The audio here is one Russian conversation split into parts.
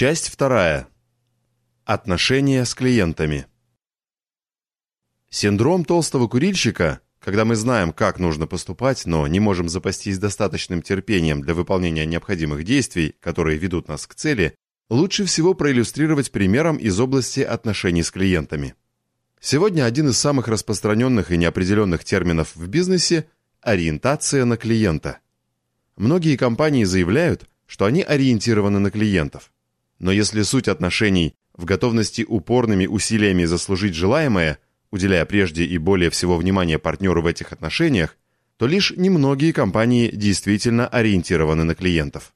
Часть вторая. Отношения с клиентами. Синдром толстого курильщика, когда мы знаем, как нужно поступать, но не можем запастись достаточным терпением для выполнения необходимых действий, которые ведут нас к цели, лучше всего проиллюстрировать примером из области отношений с клиентами. Сегодня один из самых распространенных и неопределенных терминов в бизнесе – ориентация на клиента. Многие компании заявляют, что они ориентированы на клиентов. Но если суть отношений в готовности упорными усилиями заслужить желаемое, уделяя прежде и более всего внимания партнеру в этих отношениях, то лишь немногие компании действительно ориентированы на клиентов.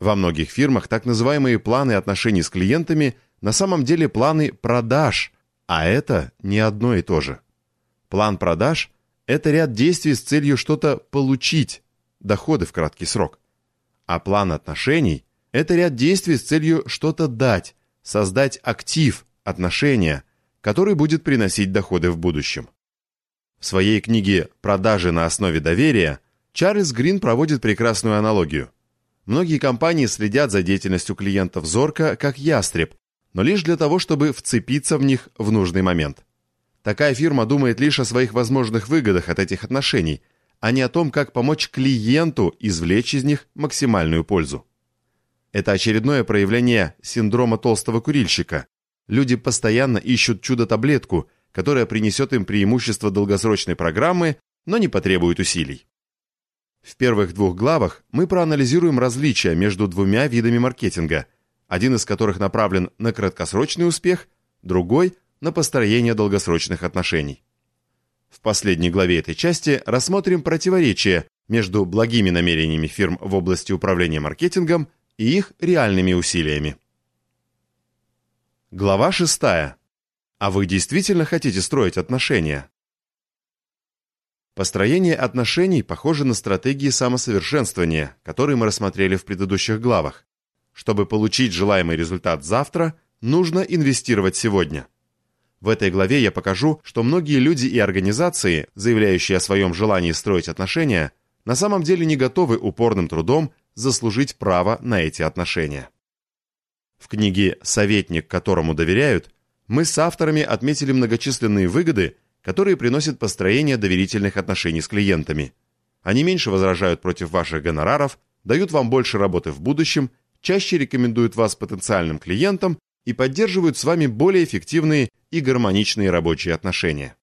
Во многих фирмах так называемые планы отношений с клиентами на самом деле планы продаж, а это не одно и то же. План продаж – это ряд действий с целью что-то получить, доходы в краткий срок. А план отношений – это ряд действий с целью что-то дать, создать актив, отношения, который будет приносить доходы в будущем. В своей книге «Продажи на основе доверия» Чарльз Грин проводит прекрасную аналогию. Многие компании следят за деятельностью клиентов зорко, как ястреб, но лишь для того, чтобы вцепиться в них в нужный момент. Такая фирма думает лишь о своих возможных выгодах от этих отношений, а не о том, как помочь клиенту извлечь из них максимальную пользу. Это очередное проявление синдрома толстого курильщика. Люди постоянно ищут чудо-таблетку, которая принесет им преимущество долгосрочной программы, но не потребует усилий. В первых двух главах мы проанализируем различия между двумя видами маркетинга, один из которых направлен на краткосрочный успех, другой – на построение долгосрочных отношений. В последней главе этой части рассмотрим противоречия между благими намерениями фирм в области управления маркетингом и их реальными усилиями. Глава 6. А вы действительно хотите строить отношения? Построение отношений похоже на стратегии самосовершенствования, которые мы рассмотрели в предыдущих главах. Чтобы получить желаемый результат завтра, нужно инвестировать сегодня. В этой главе я покажу, что многие люди и организации, заявляющие о своем желании строить отношения, на самом деле не готовы упорным трудом заслужить право на эти отношения. В книге «Советник, которому доверяют» мы с авторами отметили многочисленные выгоды, которые приносят построение доверительных отношений с клиентами. Они меньше возражают против ваших гонораров, дают вам больше работы в будущем, чаще рекомендуют вас потенциальным клиентам и поддерживают с вами более эффективные и гармоничные рабочие отношения.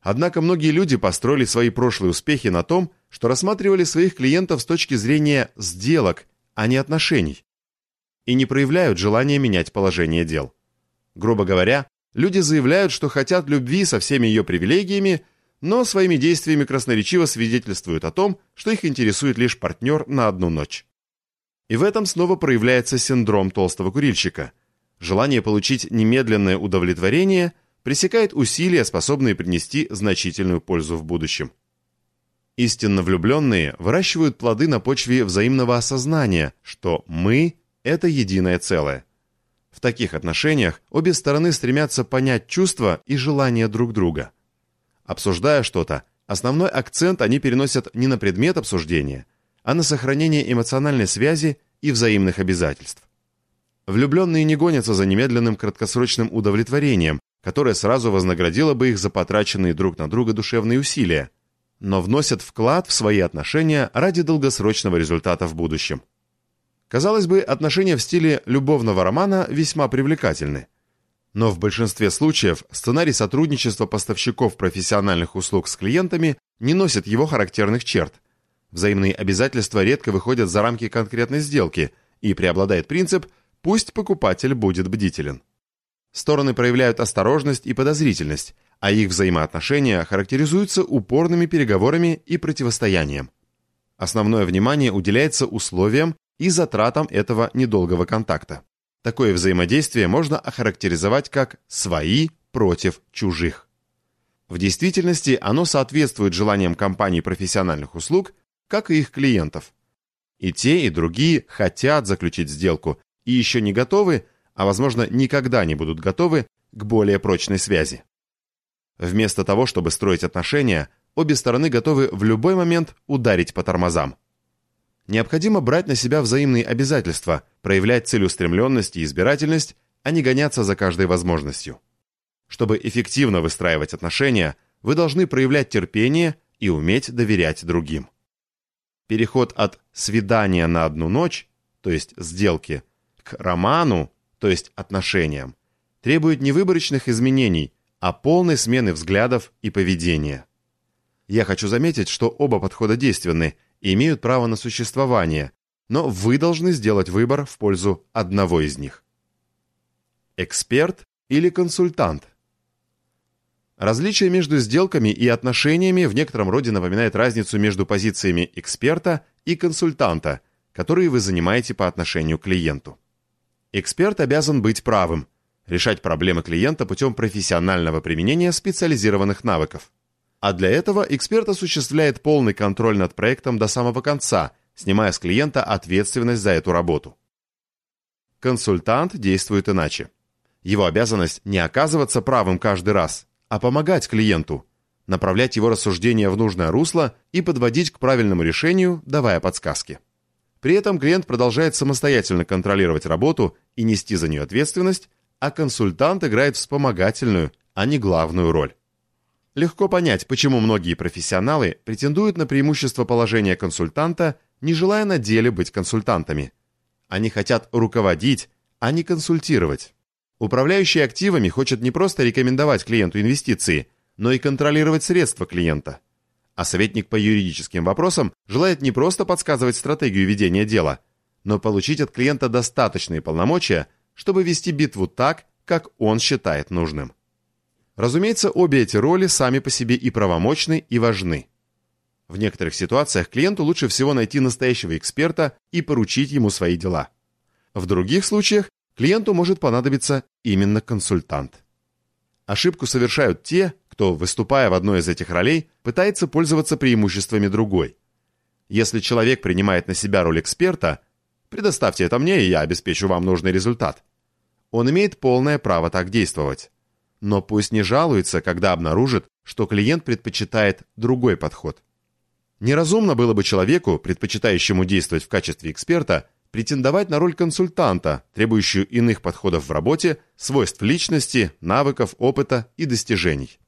Однако многие люди построили свои прошлые успехи на том, что рассматривали своих клиентов с точки зрения сделок, а не отношений, и не проявляют желания менять положение дел. Грубо говоря, люди заявляют, что хотят любви со всеми ее привилегиями, но своими действиями красноречиво свидетельствуют о том, что их интересует лишь партнер на одну ночь. И в этом снова проявляется синдром толстого курильщика. Желание получить немедленное удовлетворение пресекает усилия, способные принести значительную пользу в будущем. Истинно влюбленные выращивают плоды на почве взаимного осознания, что «мы» — это единое целое. В таких отношениях обе стороны стремятся понять чувства и желания друг друга. Обсуждая что-то, основной акцент они переносят не на предмет обсуждения, а на сохранение эмоциональной связи и взаимных обязательств. Влюбленные не гонятся за немедленным краткосрочным удовлетворением, которое сразу вознаградило бы их за потраченные друг на друга душевные усилия, но вносят вклад в свои отношения ради долгосрочного результата в будущем. Казалось бы, отношения в стиле любовного романа весьма привлекательны. Но в большинстве случаев сценарий сотрудничества поставщиков профессиональных услуг с клиентами не носит его характерных черт. Взаимные обязательства редко выходят за рамки конкретной сделки, и преобладает принцип «пусть покупатель будет бдителен». Стороны проявляют осторожность и подозрительность, а их взаимоотношения характеризуются упорными переговорами и противостоянием. Основное внимание уделяется условиям и затратам этого недолгого контакта. Такое взаимодействие можно охарактеризовать как «свои против чужих». В действительности оно соответствует желаниям компаний профессиональных услуг, как и их клиентов. И те, и другие хотят заключить сделку и еще не готовы, а возможно никогда не будут готовы к более прочной связи. Вместо того, чтобы строить отношения, обе стороны готовы в любой момент ударить по тормозам. Необходимо брать на себя взаимные обязательства, проявлять целеустремленность и избирательность, а не гоняться за каждой возможностью. Чтобы эффективно выстраивать отношения, вы должны проявлять терпение и уметь доверять другим. Переход от свидания на одну ночь, то есть сделки, к роману, то есть отношениям, требует не выборочных изменений, а полной смены взглядов и поведения. Я хочу заметить, что оба подхода действенны и имеют право на существование, но вы должны сделать выбор в пользу одного из них. Эксперт или консультант? Различие между сделками и отношениями в некотором роде напоминает разницу между позициями эксперта и консультанта, которые вы занимаете по отношению к клиенту. Эксперт обязан быть правым, решать проблемы клиента путем профессионального применения специализированных навыков. А для этого эксперт осуществляет полный контроль над проектом до самого конца, снимая с клиента ответственность за эту работу. Консультант действует иначе. Его обязанность не оказываться правым каждый раз, а помогать клиенту, направлять его рассуждения в нужное русло и подводить к правильному решению, давая подсказки. При этом клиент продолжает самостоятельно контролировать работу и нести за нее ответственность, а консультант играет вспомогательную, а не главную роль. Легко понять, почему многие профессионалы претендуют на преимущество положения консультанта, не желая на деле быть консультантами. Они хотят руководить, а не консультировать. Управляющий активами хочет не просто рекомендовать клиенту инвестиции, но и контролировать средства клиента. А советник по юридическим вопросам желает не просто подсказывать стратегию ведения дела, но получить от клиента достаточные полномочия, чтобы вести битву так, как он считает нужным. Разумеется, обе эти роли сами по себе и правомочны, и важны. В некоторых ситуациях клиенту лучше всего найти настоящего эксперта и поручить ему свои дела. В других случаях клиенту может понадобиться именно консультант. Ошибку совершают те, кто, выступая в одной из этих ролей, пытается пользоваться преимуществами другой. Если человек принимает на себя роль эксперта, предоставьте это мне, и я обеспечу вам нужный результат. Он имеет полное право так действовать. Но пусть не жалуется, когда обнаружит, что клиент предпочитает другой подход. Неразумно было бы человеку, предпочитающему действовать в качестве эксперта, претендовать на роль консультанта, требующую иных подходов в работе, свойств личности, навыков, опыта и достижений.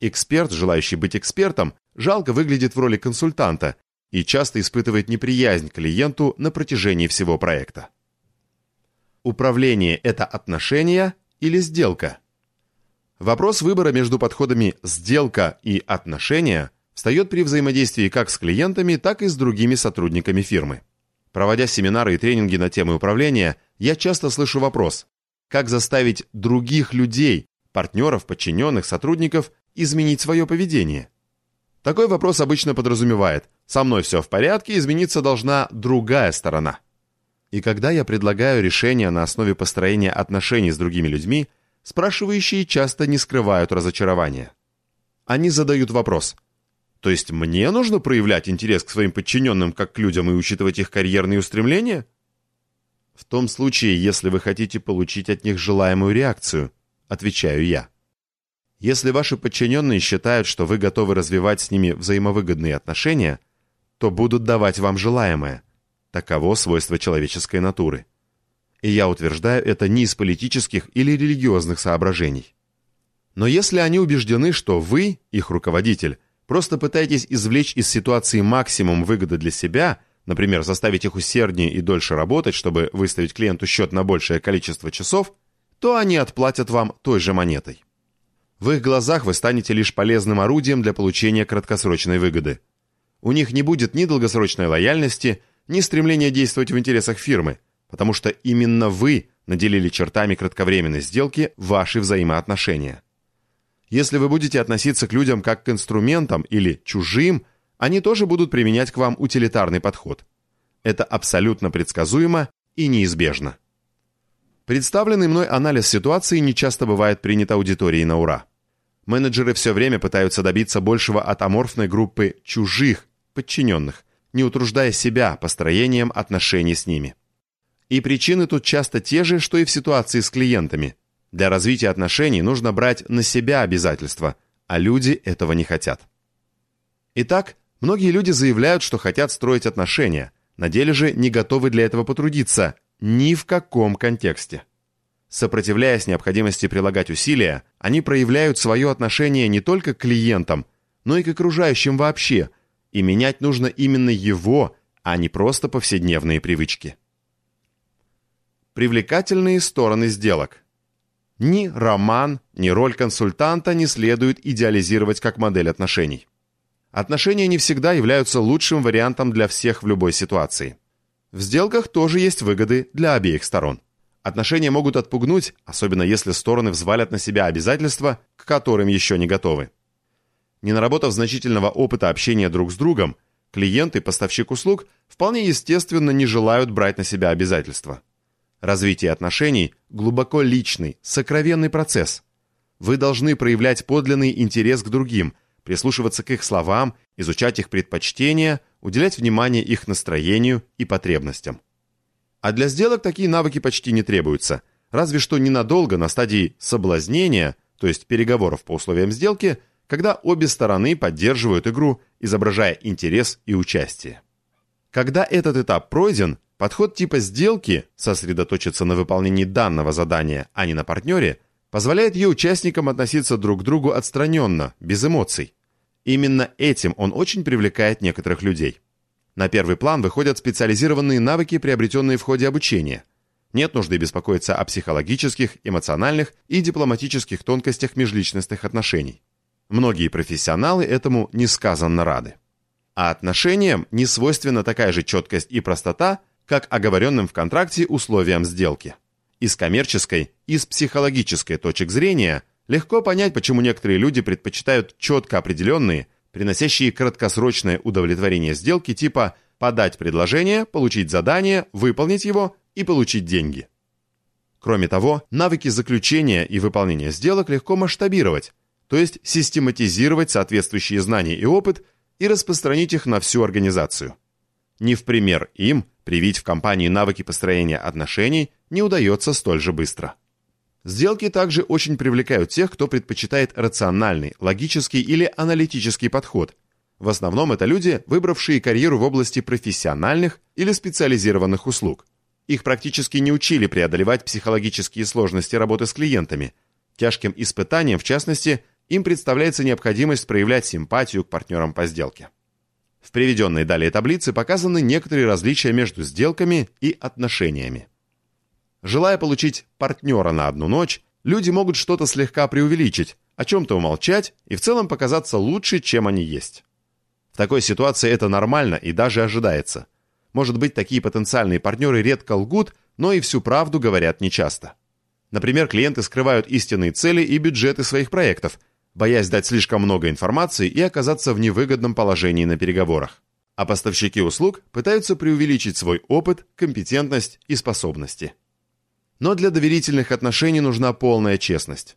Эксперт, желающий быть экспертом, жалко выглядит в роли консультанта и часто испытывает неприязнь к клиенту на протяжении всего проекта. Управление – это отношения или сделка? Вопрос выбора между подходами «сделка» и «отношения» встает при взаимодействии как с клиентами, так и с другими сотрудниками фирмы. Проводя семинары и тренинги на темы управления, я часто слышу вопрос, как заставить других людей, партнеров, подчиненных, сотрудников, изменить свое поведение? Такой вопрос обычно подразумевает «со мной все в порядке, измениться должна другая сторона». И когда я предлагаю решение на основе построения отношений с другими людьми, спрашивающие часто не скрывают разочарования. Они задают вопрос то есть мне нужно проявлять интерес к своим подчиненным как к людям и учитывать их карьерные устремления? В том случае, если вы хотите получить от них желаемую реакцию, отвечаю я. Если ваши подчиненные считают, что вы готовы развивать с ними взаимовыгодные отношения, то будут давать вам желаемое. Таково свойство человеческой натуры. И я утверждаю это не из политических или религиозных соображений. Но если они убеждены, что вы, их руководитель, Просто пытаетесь извлечь из ситуации максимум выгоды для себя, например, заставить их усерднее и дольше работать, чтобы выставить клиенту счет на большее количество часов, то они отплатят вам той же монетой. В их глазах вы станете лишь полезным орудием для получения краткосрочной выгоды. У них не будет ни долгосрочной лояльности, ни стремления действовать в интересах фирмы, потому что именно вы наделили чертами кратковременной сделки ваши взаимоотношения. Если вы будете относиться к людям как к инструментам или чужим, они тоже будут применять к вам утилитарный подход. Это абсолютно предсказуемо и неизбежно. Представленный мной анализ ситуации не часто бывает принят аудиторией на ура. Менеджеры все время пытаются добиться большего от аморфной группы чужих, подчиненных, не утруждая себя построением отношений с ними. И причины тут часто те же, что и в ситуации с клиентами – для развития отношений нужно брать на себя обязательства, а люди этого не хотят. Итак, многие люди заявляют, что хотят строить отношения, На деле же не готовы для этого потрудиться ни в каком контексте. Сопротивляясь необходимости прилагать усилия, они проявляют свое отношение не только к клиентам, но и к окружающим вообще, и менять нужно именно его, а не просто повседневные привычки. Привлекательные стороны сделок. Ни роман, ни роль консультанта не следует идеализировать как модель отношений. Отношения не всегда являются лучшим вариантом для всех в любой ситуации. В сделках тоже есть выгоды для обеих сторон. Отношения могут отпугнуть, особенно если стороны взвалят на себя обязательства, к которым еще не готовы. Не наработав значительного опыта общения друг с другом, клиент и поставщик услуг вполне естественно не желают брать на себя обязательства. Развитие отношений – глубоко личный, сокровенный процесс. Вы должны проявлять подлинный интерес к другим, прислушиваться к их словам, изучать их предпочтения, уделять внимание их настроению и потребностям. А для сделок такие навыки почти не требуются, разве что ненадолго на стадии соблазнения, то есть переговоров по условиям сделки, когда обе стороны поддерживают игру, изображая интерес и участие. Когда этот этап пройден, подход типа сделки, сосредоточиться на выполнении данного задания, а не на партнере, позволяет ее участникам относиться друг к другу отстраненно, без эмоций. Именно этим он очень привлекает некоторых людей. На первый план выходят специализированные навыки, приобретенные в ходе обучения. Нет нужды беспокоиться о психологических, эмоциональных и дипломатических тонкостях межличностных отношений. Многие профессионалы этому несказанно рады. А отношениям не свойственна такая же четкость и простота, как оговоренным в контракте условиям сделки. Из коммерческой и с психологической точек зрения легко понять, почему некоторые люди предпочитают четко определенные, приносящие краткосрочное удовлетворение сделки типа подать предложение, получить задание, выполнить его и получить деньги. Кроме того, навыки заключения и выполнения сделок легко масштабировать, то есть систематизировать соответствующие знания и опыт и распространить их на всю организацию. Не в пример им привить в компании навыки построения отношений не удается столь же быстро. Сделки также очень привлекают тех, кто предпочитает рациональный, логический или аналитический подход. В основном это люди, выбравшие карьеру в области профессиональных или специализированных услуг. Их практически не учили преодолевать психологические сложности работы с клиентами. Тяжким испытанием, в частности, им представляется необходимость проявлять симпатию к партнерам по сделке. В приведенной далее таблице показаны некоторые различия между сделками и отношениями. Желая получить партнера на одну ночь, люди могут что-то слегка преувеличить, о чем-то умолчать и в целом показаться лучше, чем они есть. В такой ситуации это нормально и даже ожидается. Может быть, такие потенциальные партнеры редко лгут, но и всю правду говорят нечасто. Например, клиенты скрывают истинные цели и бюджеты своих проектов, боясь дать слишком много информации и оказаться в невыгодном положении на переговорах. А поставщики услуг пытаются преувеличить свой опыт, компетентность и способности. Но для доверительных отношений нужна полная честность.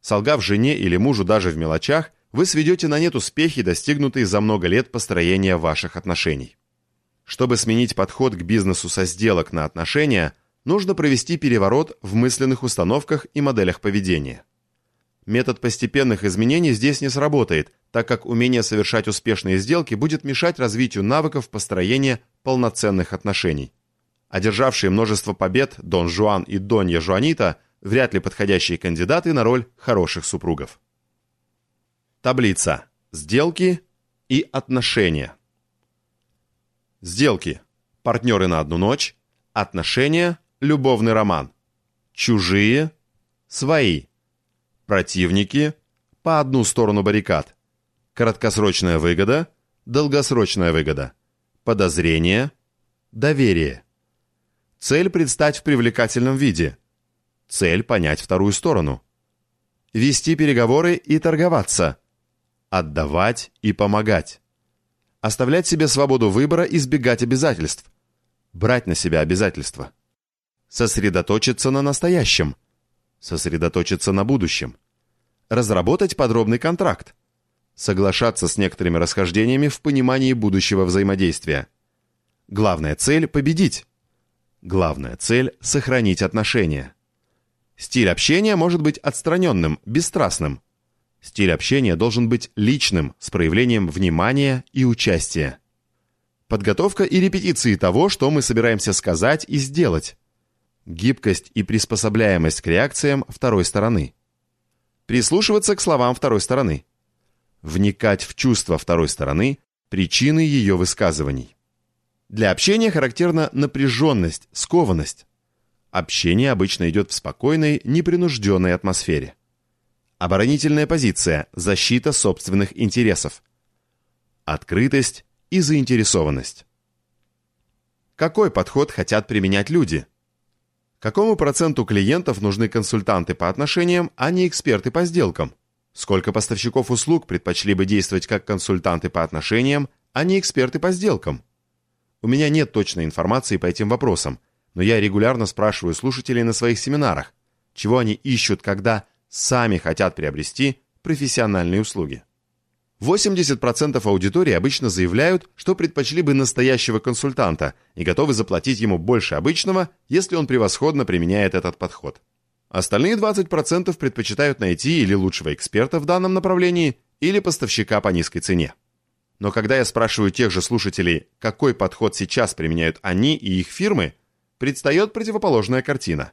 Солгав жене или мужу даже в мелочах, вы сведете на нет успехи, достигнутые за много лет построения ваших отношений. Чтобы сменить подход к бизнесу со сделок на отношения, нужно провести переворот в мысленных установках и моделях поведения. Метод постепенных изменений здесь не сработает, так как умение совершать успешные сделки будет мешать развитию навыков построения полноценных отношений. Одержавшие множество побед Дон Жуан и Донья Жуанита вряд ли подходящие кандидаты на роль хороших супругов. Таблица. Сделки и отношения. Сделки. Партнеры на одну ночь. Отношения. Любовный роман. Чужие. Свои. Противники. По одну сторону баррикад. Краткосрочная выгода. Долгосрочная выгода. Подозрение. Доверие. Цель предстать в привлекательном виде. Цель понять вторую сторону. Вести переговоры и торговаться. Отдавать и помогать. Оставлять себе свободу выбора, избегать обязательств. Брать на себя обязательства. Сосредоточиться на настоящем. Сосредоточиться на будущем. Разработать подробный контракт. Соглашаться с некоторыми расхождениями в понимании будущего взаимодействия. Главная цель – победить. Главная цель – сохранить отношения. Стиль общения может быть отстраненным, бесстрастным. Стиль общения должен быть личным, с проявлением внимания и участия. Подготовка и репетиции того, что мы собираемся сказать и сделать. Гибкость и приспособляемость к реакциям второй стороны. Прислушиваться к словам второй стороны. Вникать в чувства второй стороны, причины ее высказываний. Для общения характерна напряженность, скованность. Общение обычно идет в спокойной, непринужденной атмосфере. Оборонительная позиция – защита собственных интересов. Открытость и заинтересованность. Какой подход хотят применять люди? Какому проценту клиентов нужны консультанты по отношениям, а не эксперты по сделкам? Сколько поставщиков услуг предпочли бы действовать как консультанты по отношениям, а не эксперты по сделкам? У меня нет точной информации по этим вопросам, но я регулярно спрашиваю слушателей на своих семинарах, чего они ищут, когда сами хотят приобрести профессиональные услуги. 80% аудитории обычно заявляют, что предпочли бы настоящего консультанта и готовы заплатить ему больше обычного, если он превосходно применяет этот подход. Остальные 20% предпочитают найти или лучшего эксперта в данном направлении, или поставщика по низкой цене. Но когда я спрашиваю тех же слушателей, какой подход сейчас применяют они и их фирмы, предстает противоположная картина.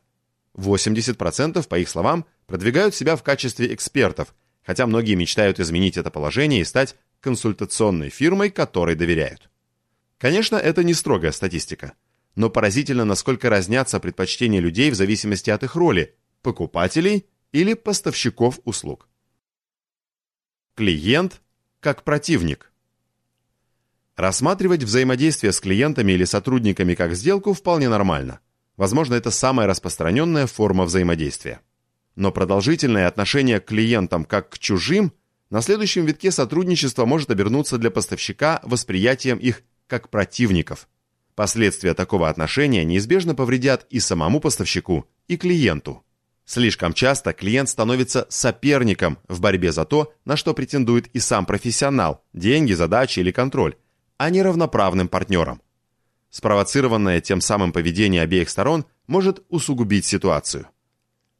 80% по их словам продвигают себя в качестве экспертов – хотя многие мечтают изменить это положение и стать консультационной фирмой, которой доверяют. Конечно, это не строгая статистика, но поразительно, насколько разнятся предпочтения людей в зависимости от их роли – покупателей или поставщиков услуг. Клиент как противник. Рассматривать взаимодействие с клиентами или сотрудниками как сделку вполне нормально. Возможно, это самая распространенная форма взаимодействия. Но продолжительное отношение к клиентам как к чужим на следующем витке сотрудничества может обернуться для поставщика восприятием их как противников. Последствия такого отношения неизбежно повредят и самому поставщику, и клиенту. Слишком часто клиент становится соперником в борьбе за то, на что претендует и сам профессионал – деньги, задачи или контроль, а не равноправным партнером. Спровоцированное тем самым поведение обеих сторон может усугубить ситуацию.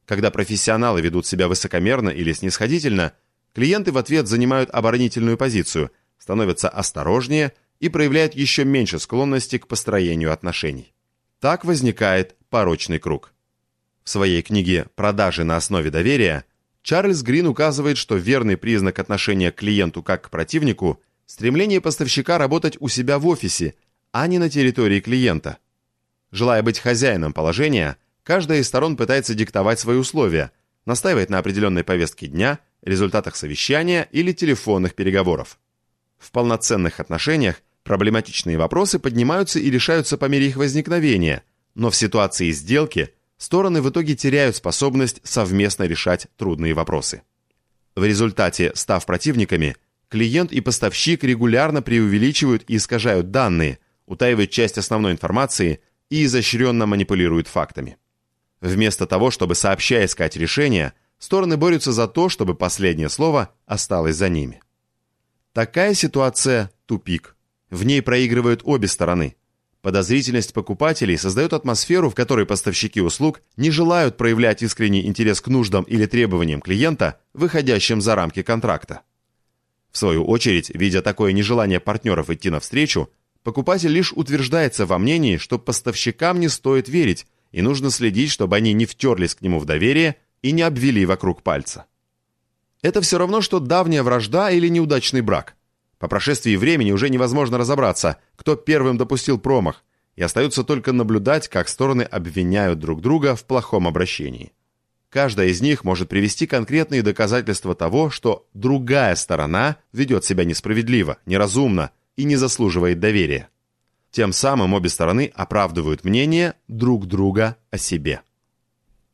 Когда профессионалы ведут себя высокомерно или снисходительно, клиенты в ответ занимают оборонительную позицию, становятся осторожнее и проявляют еще меньше склонности к построению отношений. Так возникает порочный круг. В своей книге «Продажи на основе доверия» Чарльз Грин указывает, что верный признак отношения к клиенту как к противнику – стремление поставщика работать у себя в офисе, а не на территории клиента. Желая быть хозяином положения – Каждая из сторон пытается диктовать свои условия, настаивает на определенной повестке дня, результатах совещания или телефонных переговоров. В полноценных отношениях проблематичные вопросы поднимаются и решаются по мере их возникновения, но в ситуации сделки стороны в итоге теряют способность совместно решать трудные вопросы. В результате, став противниками, клиент и поставщик регулярно преувеличивают и искажают данные, утаивают часть основной информации и изощренно манипулируют фактами. Вместо того, чтобы сообща искать решение, стороны борются за то, чтобы последнее слово осталось за ними. Такая ситуация – тупик. В ней проигрывают обе стороны. Подозрительность покупателей создает атмосферу, в которой поставщики услуг не желают проявлять искренний интерес к нуждам или требованиям клиента, выходящим за рамки контракта. В свою очередь, видя такое нежелание партнеров идти навстречу, покупатель лишь утверждается во мнении, что поставщикам не стоит верить, и нужно следить, чтобы они не втерлись к нему в доверие и не обвели вокруг пальца. Это все равно, что давняя вражда или неудачный брак. По прошествии времени уже невозможно разобраться, кто первым допустил промах, и остается только наблюдать, как стороны обвиняют друг друга в плохом обращении. Каждая из них может привести конкретные доказательства того, что другая сторона ведет себя несправедливо, неразумно и не заслуживает доверия. Тем самым обе стороны оправдывают мнение друг друга о себе.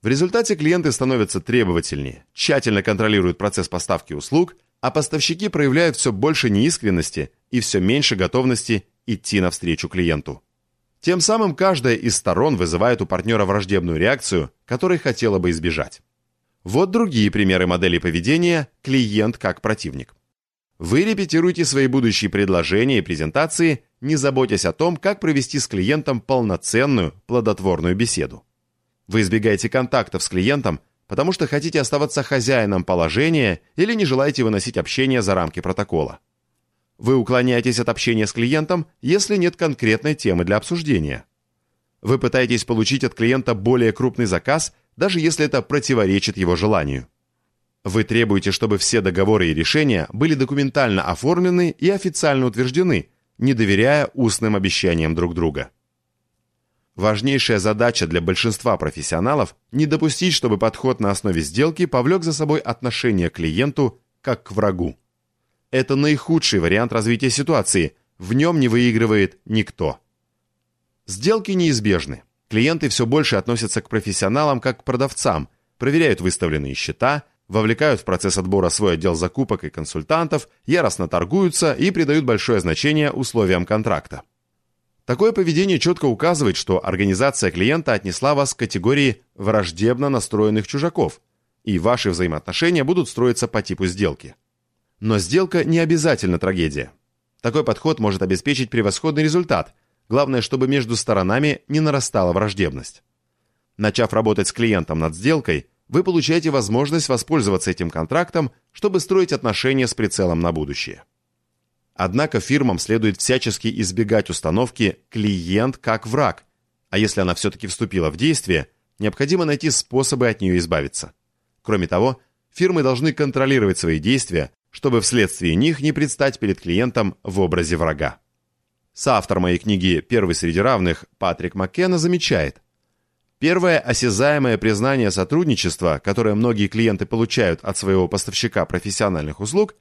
В результате клиенты становятся требовательнее, тщательно контролируют процесс поставки услуг, а поставщики проявляют все больше неискренности и все меньше готовности идти навстречу клиенту. Тем самым каждая из сторон вызывает у партнера враждебную реакцию, которой хотела бы избежать. Вот другие примеры модели поведения «клиент как противник». Вы репетируете свои будущие предложения и презентации, не заботясь о том, как провести с клиентом полноценную, плодотворную беседу. Вы избегаете контактов с клиентом, потому что хотите оставаться хозяином положения или не желаете выносить общение за рамки протокола. Вы уклоняетесь от общения с клиентом, если нет конкретной темы для обсуждения. Вы пытаетесь получить от клиента более крупный заказ, даже если это противоречит его желанию. Вы требуете, чтобы все договоры и решения были документально оформлены и официально утверждены, не доверяя устным обещаниям друг друга. Важнейшая задача для большинства профессионалов – не допустить, чтобы подход на основе сделки повлек за собой отношение к клиенту как к врагу. Это наихудший вариант развития ситуации, в нем не выигрывает никто. Сделки неизбежны. Клиенты все больше относятся к профессионалам как к продавцам, проверяют выставленные счета, вовлекают в процесс отбора свой отдел закупок и консультантов, яростно торгуются и придают большое значение условиям контракта. Такое поведение четко указывает, что организация клиента отнесла вас к категории враждебно настроенных чужаков, и ваши взаимоотношения будут строиться по типу сделки. Но сделка не обязательно трагедия. Такой подход может обеспечить превосходный результат, главное, чтобы между сторонами не нарастала враждебность. Начав работать с клиентом над сделкой, вы получаете возможность воспользоваться этим контрактом, чтобы строить отношения с прицелом на будущее. Однако фирмам следует всячески избегать установки «клиент как враг», а если она все-таки вступила в действие, необходимо найти способы от нее избавиться. Кроме того, фирмы должны контролировать свои действия, чтобы вследствие них не предстать перед клиентом в образе врага. Соавтор моей книги «Первый среди равных» Патрик Маккена замечает – Первое осязаемое признание сотрудничества, которое многие клиенты получают от своего поставщика профессиональных услуг,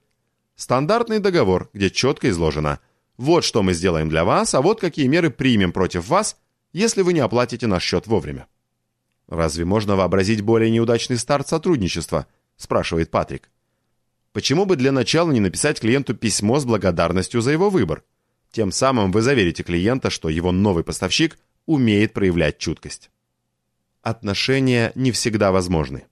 стандартный договор, где четко изложено «Вот что мы сделаем для вас, а вот какие меры примем против вас, если вы не оплатите наш счет вовремя». «Разве можно вообразить более неудачный старт сотрудничества?» – спрашивает Патрик. Почему бы для начала не написать клиенту письмо с благодарностью за его выбор? Тем самым вы заверите клиента, что его новый поставщик умеет проявлять чуткость отношения не всегда возможны.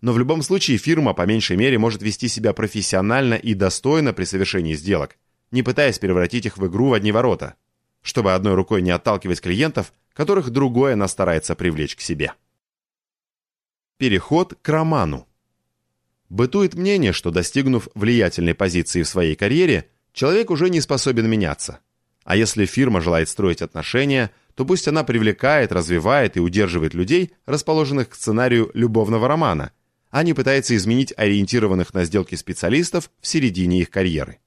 Но в любом случае фирма по меньшей мере может вести себя профессионально и достойно при совершении сделок, не пытаясь превратить их в игру в одни ворота, чтобы одной рукой не отталкивать клиентов, которых другой она старается привлечь к себе. Переход к роману. Бытует мнение, что достигнув влиятельной позиции в своей карьере, человек уже не способен меняться. А если фирма желает строить отношения – то пусть она привлекает, развивает и удерживает людей, расположенных к сценарию любовного романа, а не пытается изменить ориентированных на сделки специалистов в середине их карьеры.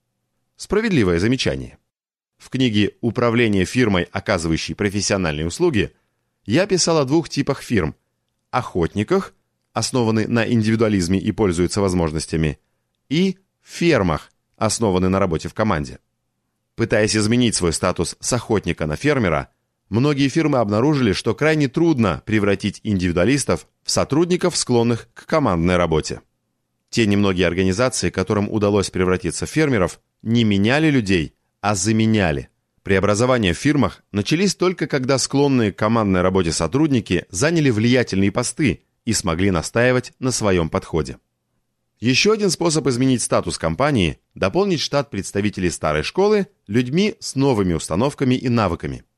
Справедливое замечание. В книге «Управление фирмой, оказывающей профессиональные услуги» я писал о двух типах фирм – охотниках, основаны на индивидуализме и пользуются возможностями, и фермах, основаны на работе в команде. Пытаясь изменить свой статус с охотника на фермера, Многие фирмы обнаружили, что крайне трудно превратить индивидуалистов в сотрудников, склонных к командной работе. Те немногие организации, которым удалось превратиться в фермеров, не меняли людей, а заменяли. Преобразования в фирмах начались только когда склонные к командной работе сотрудники заняли влиятельные посты и смогли настаивать на своем подходе. Еще один способ изменить статус компании – дополнить штат представителей старой школы людьми с новыми установками и навыками –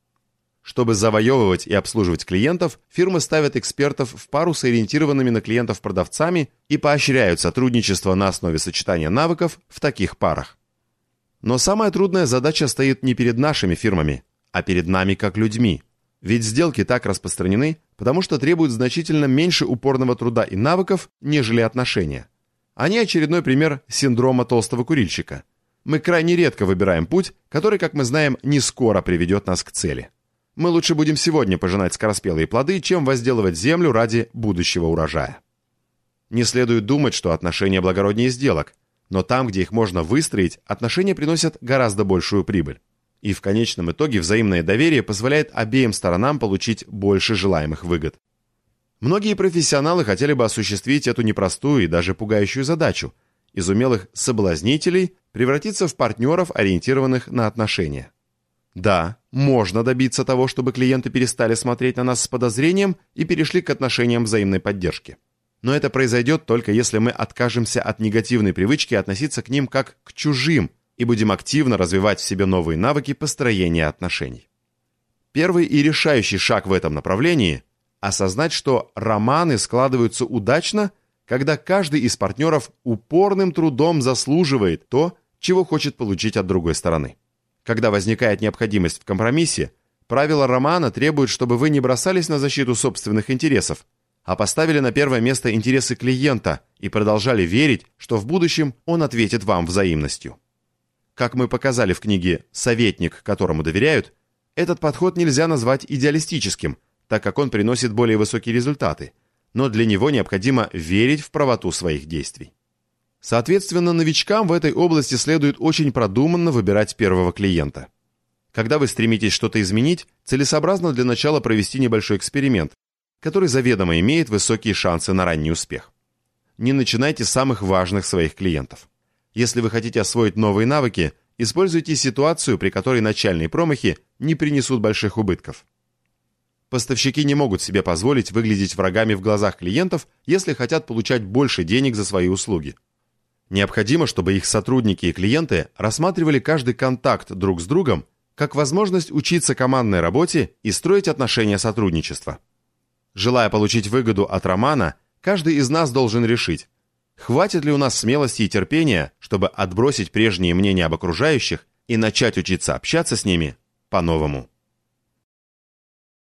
чтобы завоевывать и обслуживать клиентов, фирмы ставят экспертов в пару с ориентированными на клиентов продавцами и поощряют сотрудничество на основе сочетания навыков в таких парах. Но самая трудная задача стоит не перед нашими фирмами, а перед нами как людьми. Ведь сделки так распространены, потому что требуют значительно меньше упорного труда и навыков, нежели отношения. Они очередной пример синдрома толстого курильщика. Мы крайне редко выбираем путь, который, как мы знаем, не скоро приведет нас к цели. Мы лучше будем сегодня пожинать скороспелые плоды, чем возделывать землю ради будущего урожая. Не следует думать, что отношения благороднее сделок, но там, где их можно выстроить, отношения приносят гораздо большую прибыль. И в конечном итоге взаимное доверие позволяет обеим сторонам получить больше желаемых выгод. Многие профессионалы хотели бы осуществить эту непростую и даже пугающую задачу – из умелых соблазнителей превратиться в партнеров, ориентированных на отношения. Да, можно добиться того, чтобы клиенты перестали смотреть на нас с подозрением и перешли к отношениям взаимной поддержки. Но это произойдет только если мы откажемся от негативной привычки относиться к ним как к чужим и будем активно развивать в себе новые навыки построения отношений. Первый и решающий шаг в этом направлении – осознать, что романы складываются удачно, когда каждый из партнеров упорным трудом заслуживает то, чего хочет получить от другой стороны. Когда возникает необходимость в компромиссе, правила романа требуют, чтобы вы не бросались на защиту собственных интересов, а поставили на первое место интересы клиента и продолжали верить, что в будущем он ответит вам взаимностью. Как мы показали в книге «Советник, которому доверяют», этот подход нельзя назвать идеалистическим, так как он приносит более высокие результаты, но для него необходимо верить в правоту своих действий. Соответственно, новичкам в этой области следует очень продуманно выбирать первого клиента. Когда вы стремитесь что-то изменить, целесообразно для начала провести небольшой эксперимент, который заведомо имеет высокие шансы на ранний успех. Не начинайте с самых важных своих клиентов. Если вы хотите освоить новые навыки, используйте ситуацию, при которой начальные промахи не принесут больших убытков. Поставщики не могут себе позволить выглядеть врагами в глазах клиентов, если хотят получать больше денег за свои услуги. Необходимо, чтобы их сотрудники и клиенты рассматривали каждый контакт друг с другом как возможность учиться командной работе и строить отношения сотрудничества. Желая получить выгоду от романа, каждый из нас должен решить, хватит ли у нас смелости и терпения, чтобы отбросить прежние мнения об окружающих и начать учиться общаться с ними по-новому.